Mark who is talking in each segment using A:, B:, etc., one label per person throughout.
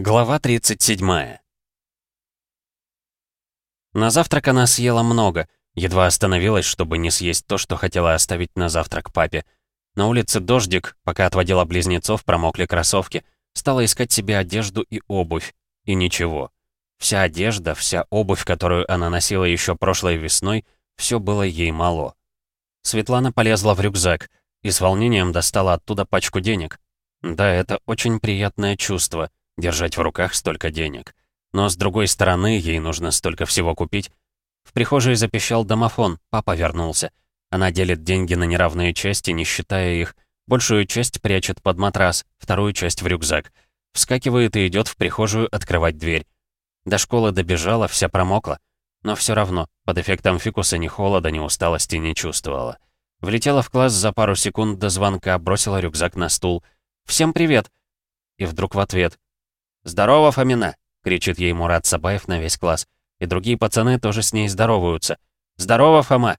A: Глава 37. На завтрак она съела много, едва остановилась, чтобы не съесть то, что хотела оставить на завтрак папе. На улице дождик, пока отводила близнецов, промокли кроссовки. Стала искать себе одежду и обувь. И ничего. Вся одежда, вся обувь, которую она носила еще прошлой весной, все было ей мало. Светлана полезла в рюкзак и с волнением достала оттуда пачку денег. Да, это очень приятное чувство — держать в руках столько денег. Но с другой стороны, ей нужно столько всего купить. В прихожей запищал домофон, папа вернулся. Она делит деньги на неравные части, не считая их. Большую часть прячет под матрас, вторую часть в рюкзак. Вскакивает и идет в прихожую открывать дверь. До школы добежала, вся промокла. Но все равно, под эффектом фикуса ни холода, ни усталости не чувствовала. Влетела в класс за пару секунд до звонка, бросила рюкзак на стул. «Всем привет!» И вдруг в ответ «Здорово, Фомина!» — кричит ей Мурат Сабаев на весь класс. И другие пацаны тоже с ней здороваются. «Здорово, Фома!»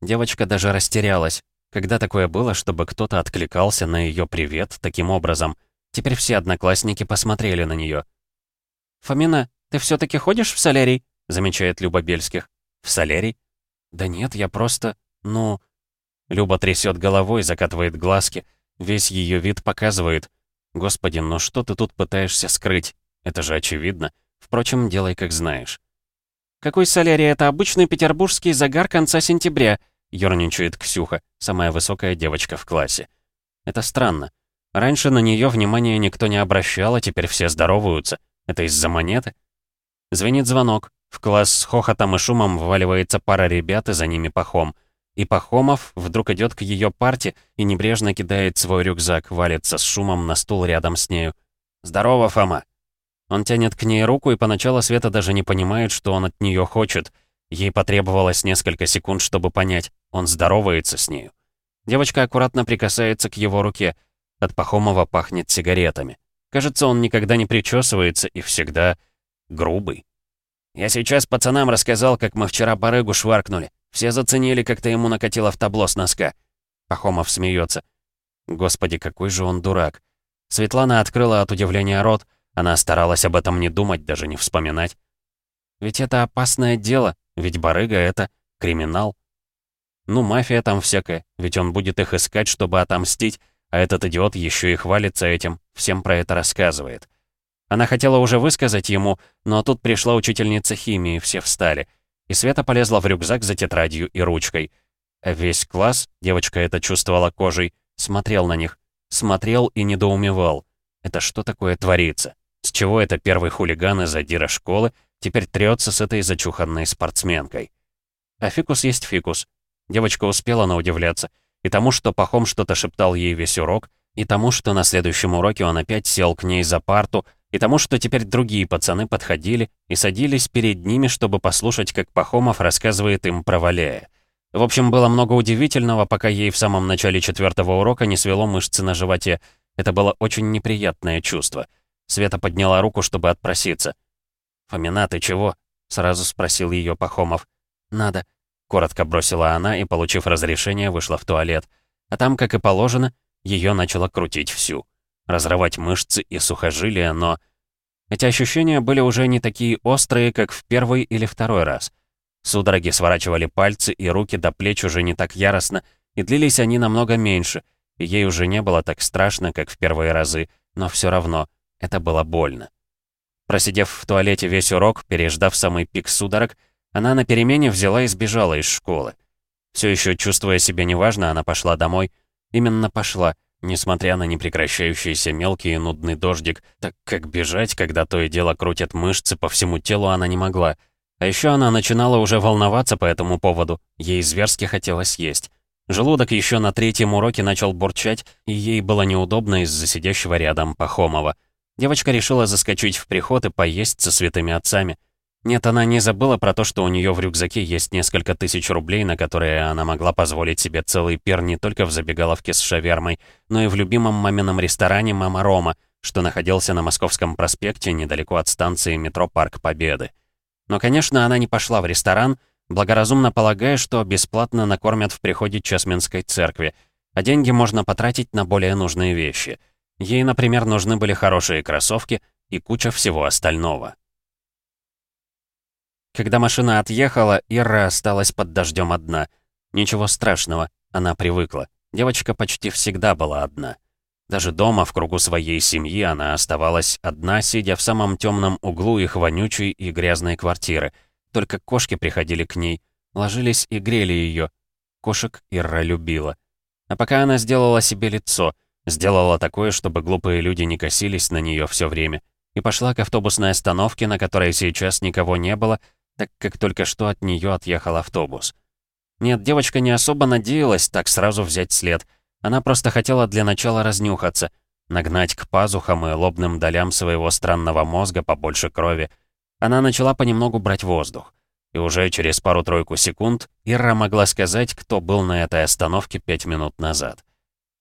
A: Девочка даже растерялась. Когда такое было, чтобы кто-то откликался на ее привет таким образом? Теперь все одноклассники посмотрели на нее. «Фомина, ты все таки ходишь в солярий?» — замечает Люба Бельских. «В солярий?» «Да нет, я просто... ну...» Люба трясет головой, закатывает глазки. Весь ее вид показывает. Господи, ну что ты тут пытаешься скрыть? Это же очевидно. Впрочем, делай как знаешь. «Какой солярий? Это обычный петербургский загар конца сентября», — ёрничает Ксюха, самая высокая девочка в классе. Это странно. Раньше на нее внимания никто не обращал, а теперь все здороваются. Это из-за монеты? Звенит звонок. В класс с хохотом и шумом вваливается пара ребят, и за ними пахом. И Пахомов вдруг идет к ее парте и небрежно кидает свой рюкзак, валится с шумом на стул рядом с нею. «Здорово, Фома!» Он тянет к ней руку, и поначалу Света даже не понимает, что он от нее хочет. Ей потребовалось несколько секунд, чтобы понять. Он здоровается с нею. Девочка аккуратно прикасается к его руке. От Пахомова пахнет сигаретами. Кажется, он никогда не причесывается и всегда грубый. «Я сейчас пацанам рассказал, как мы вчера барыгу шваркнули. Все заценили, как ты ему накатила в табло с носка». Пахомов смеется. Господи, какой же он дурак. Светлана открыла от удивления рот. Она старалась об этом не думать, даже не вспоминать. Ведь это опасное дело, ведь барыга — это криминал. Ну, мафия там всякая, ведь он будет их искать, чтобы отомстить, а этот идиот еще и хвалится этим, всем про это рассказывает. Она хотела уже высказать ему, но тут пришла учительница химии, все встали. И Света полезла в рюкзак за тетрадью и ручкой. Весь класс, девочка это чувствовала кожей, смотрел на них. Смотрел и недоумевал. Это что такое творится? С чего это первый хулиган из задира школы теперь трется с этой зачуханной спортсменкой? А фикус есть фикус. Девочка успела наудивляться. И тому, что Пахом что-то шептал ей весь урок, и тому, что на следующем уроке он опять сел к ней за парту, и тому, что теперь другие пацаны подходили и садились перед ними, чтобы послушать, как Пахомов рассказывает им про Валея. В общем, было много удивительного, пока ей в самом начале четвертого урока не свело мышцы на животе. Это было очень неприятное чувство. Света подняла руку, чтобы отпроситься. «Фомина, ты чего?» — сразу спросил ее Пахомов. «Надо», — коротко бросила она и, получив разрешение, вышла в туалет. А там, как и положено, ее начало крутить всю разрывать мышцы и сухожилия, но... Эти ощущения были уже не такие острые, как в первый или второй раз. Судороги сворачивали пальцы и руки до плеч уже не так яростно, и длились они намного меньше, и ей уже не было так страшно, как в первые разы, но все равно это было больно. Просидев в туалете весь урок, переждав самый пик судорог, она на перемене взяла и сбежала из школы. Все еще чувствуя себя неважно, она пошла домой. Именно пошла — Несмотря на непрекращающийся мелкий и нудный дождик, так как бежать, когда то и дело крутят мышцы по всему телу, она не могла. А еще она начинала уже волноваться по этому поводу. Ей зверски хотелось есть. Желудок еще на третьем уроке начал бурчать, и ей было неудобно из-за сидящего рядом Пахомова. Девочка решила заскочить в приход и поесть со святыми отцами. Нет, она не забыла про то, что у нее в рюкзаке есть несколько тысяч рублей, на которые она могла позволить себе целый пир не только в забегаловке с шавермой, но и в любимом мамином ресторане «Мама Рома», что находился на Московском проспекте недалеко от станции метро «Парк Победы». Но, конечно, она не пошла в ресторан, благоразумно полагая, что бесплатно накормят в приходе Чесменской церкви, а деньги можно потратить на более нужные вещи. Ей, например, нужны были хорошие кроссовки, и куча всего остального. Когда машина отъехала, Ира осталась под дождем одна. Ничего страшного, она привыкла. Девочка почти всегда была одна. Даже дома, в кругу своей семьи, она оставалась одна, сидя в самом темном углу их вонючей и грязной квартиры. Только кошки приходили к ней, ложились и грели ее. Кошек Ира любила. А пока она сделала себе лицо, сделала такое, чтобы глупые люди не косились на нее все время, и пошла к автобусной остановке, на которой сейчас никого не было, так как только что от нее отъехал автобус. Нет, девочка не особо надеялась так сразу взять след. Она просто хотела для начала разнюхаться, нагнать к пазухам и лобным долям своего странного мозга побольше крови. Она начала понемногу брать воздух. И уже через пару-тройку секунд Ира могла сказать, кто был на этой остановке пять минут назад.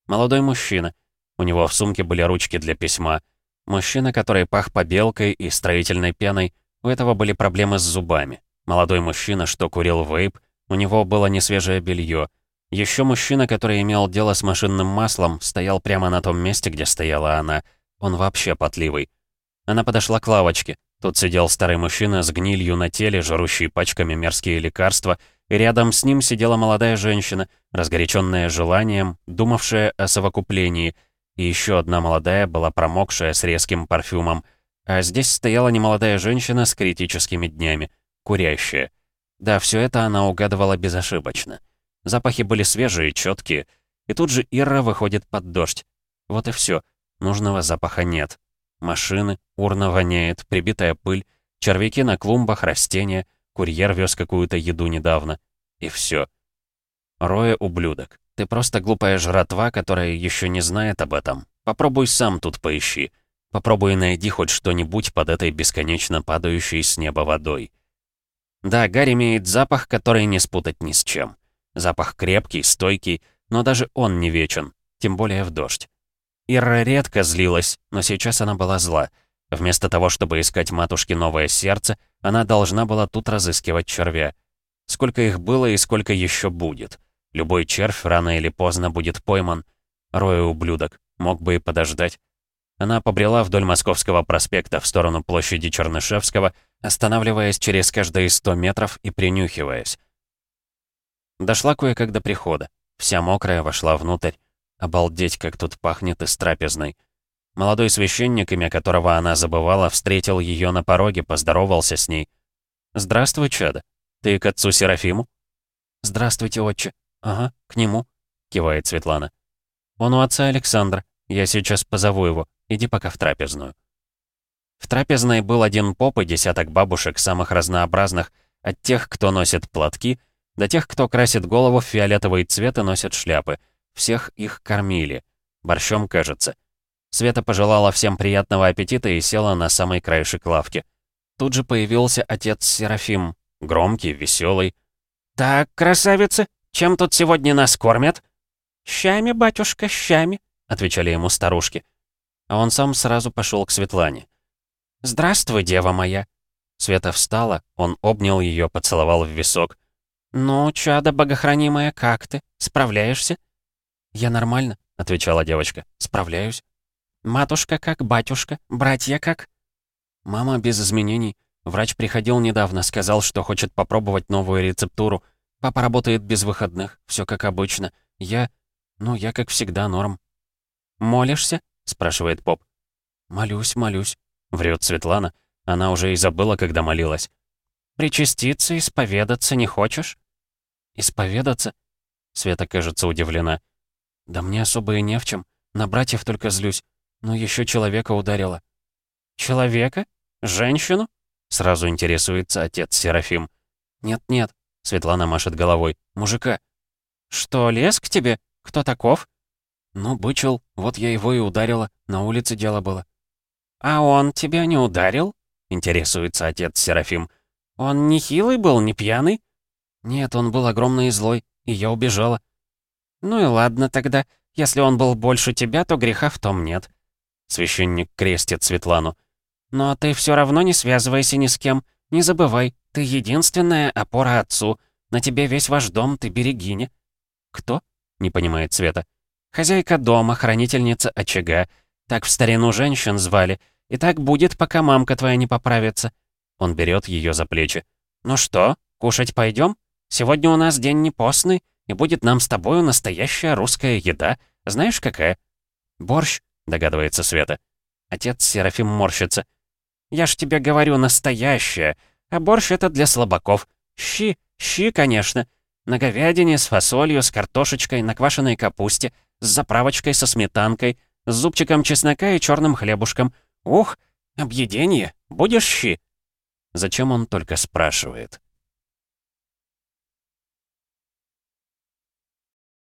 A: Молодой мужчина. У него в сумке были ручки для письма. Мужчина, который пах побелкой и строительной пеной. У этого были проблемы с зубами. Молодой мужчина, что курил вейп, у него было несвежее белье. Еще мужчина, который имел дело с машинным маслом, стоял прямо на том месте, где стояла она. Он вообще потливый. Она подошла к лавочке. Тут сидел старый мужчина с гнилью на теле, жрущий пачками мерзкие лекарства, и рядом с ним сидела молодая женщина, разгоряченная желанием, думавшая о совокуплении, и еще одна молодая была промокшая с резким парфюмом, а здесь стояла немолодая женщина с критическими днями, курящая. Да, все это она угадывала безошибочно. Запахи были свежие, четкие, и тут же Ира выходит под дождь. Вот и все. Нужного запаха нет. Машины, урна воняет, прибитая пыль, червяки на клумбах, растения, курьер вез какую-то еду недавно. И все. Роя, ублюдок, ты просто глупая жратва, которая еще не знает об этом. Попробуй сам тут поищи. Попробуй найди хоть что-нибудь под этой бесконечно падающей с неба водой. Да, Гарри имеет запах, который не спутать ни с чем. Запах крепкий, стойкий, но даже он не вечен, тем более в дождь. Ира редко злилась, но сейчас она была зла. Вместо того, чтобы искать матушке новое сердце, она должна была тут разыскивать червя. Сколько их было и сколько еще будет. Любой червь рано или поздно будет пойман. Роя ублюдок, мог бы и подождать. Она побрела вдоль Московского проспекта в сторону площади Чернышевского, останавливаясь через каждые сто метров и принюхиваясь. Дошла кое-как до прихода. Вся мокрая вошла внутрь. Обалдеть, как тут пахнет из трапезной. Молодой священник, имя которого она забывала, встретил ее на пороге, поздоровался с ней. «Здравствуй, чадо. Ты к отцу Серафиму?» «Здравствуйте, отче. Ага, к нему», — кивает Светлана. «Он у отца Александра. Я сейчас позову его. Иди пока в трапезную». В трапезной был один поп и десяток бабушек самых разнообразных, от тех, кто носит платки, до тех, кто красит голову в фиолетовый цвет и носит шляпы — всех их кормили. Борщом, кажется. Света пожелала всем приятного аппетита и села на самый краешек лавки. Тут же появился отец Серафим, громкий, веселый. «Так, красавицы, чем тут сегодня нас кормят?» «Щами, батюшка, щами», — отвечали ему старушки. А он сам сразу пошел к Светлане. «Здравствуй, дева моя». Света встала, он обнял ее, поцеловал в висок. «Ну, чадо богохранимое, как ты? Справляешься?» «Я нормально», — отвечала девочка. «Справляюсь». «Матушка как, батюшка, братья как?» «Мама без изменений. Врач приходил недавно, сказал, что хочет попробовать новую рецептуру. Папа работает без выходных, все как обычно. Я... Ну, я как всегда норм». «Молишься?» — спрашивает поп. «Молюсь, молюсь», — врет Светлана. Она уже и забыла, когда молилась. «Причаститься, исповедаться не хочешь?» «Исповедаться?» Света кажется удивлена. «Да мне особо и не в чем. На братьев только злюсь. Но еще человека ударила». «Человека? Женщину?» Сразу интересуется отец Серафим. «Нет-нет», — Светлана машет головой. «Мужика». «Что, лез к тебе? Кто таков?» «Ну, бычил. Вот я его и ударила. На улице дело было». «А он тебя не ударил?» — интересуется отец Серафим. «Он не хилый был, не пьяный?» «Нет, он был огромный и злой, и я убежала». «Ну и ладно тогда. Если он был больше тебя, то греха в том нет». Священник крестит Светлану. «Но ты все равно не связывайся ни с кем. Не забывай, ты единственная опора отцу. На тебе весь ваш дом, ты берегиня». «Кто?» — не понимает Света. «Хозяйка дома, хранительница очага. Так в старину женщин звали. И так будет, пока мамка твоя не поправится». Он берет ее за плечи. «Ну что, кушать пойдем? Сегодня у нас день не постный, и будет нам с тобою настоящая русская еда. Знаешь, какая?» «Борщ», — догадывается Света. Отец Серафим морщится. «Я ж тебе говорю, настоящая. А борщ это для слабаков. Щи, щи, конечно. На говядине, с фасолью, с картошечкой, на квашеной капусте, с заправочкой со сметанкой, с зубчиком чеснока и черным хлебушком. Ух, объедение. Будешь щи?» Зачем он только спрашивает?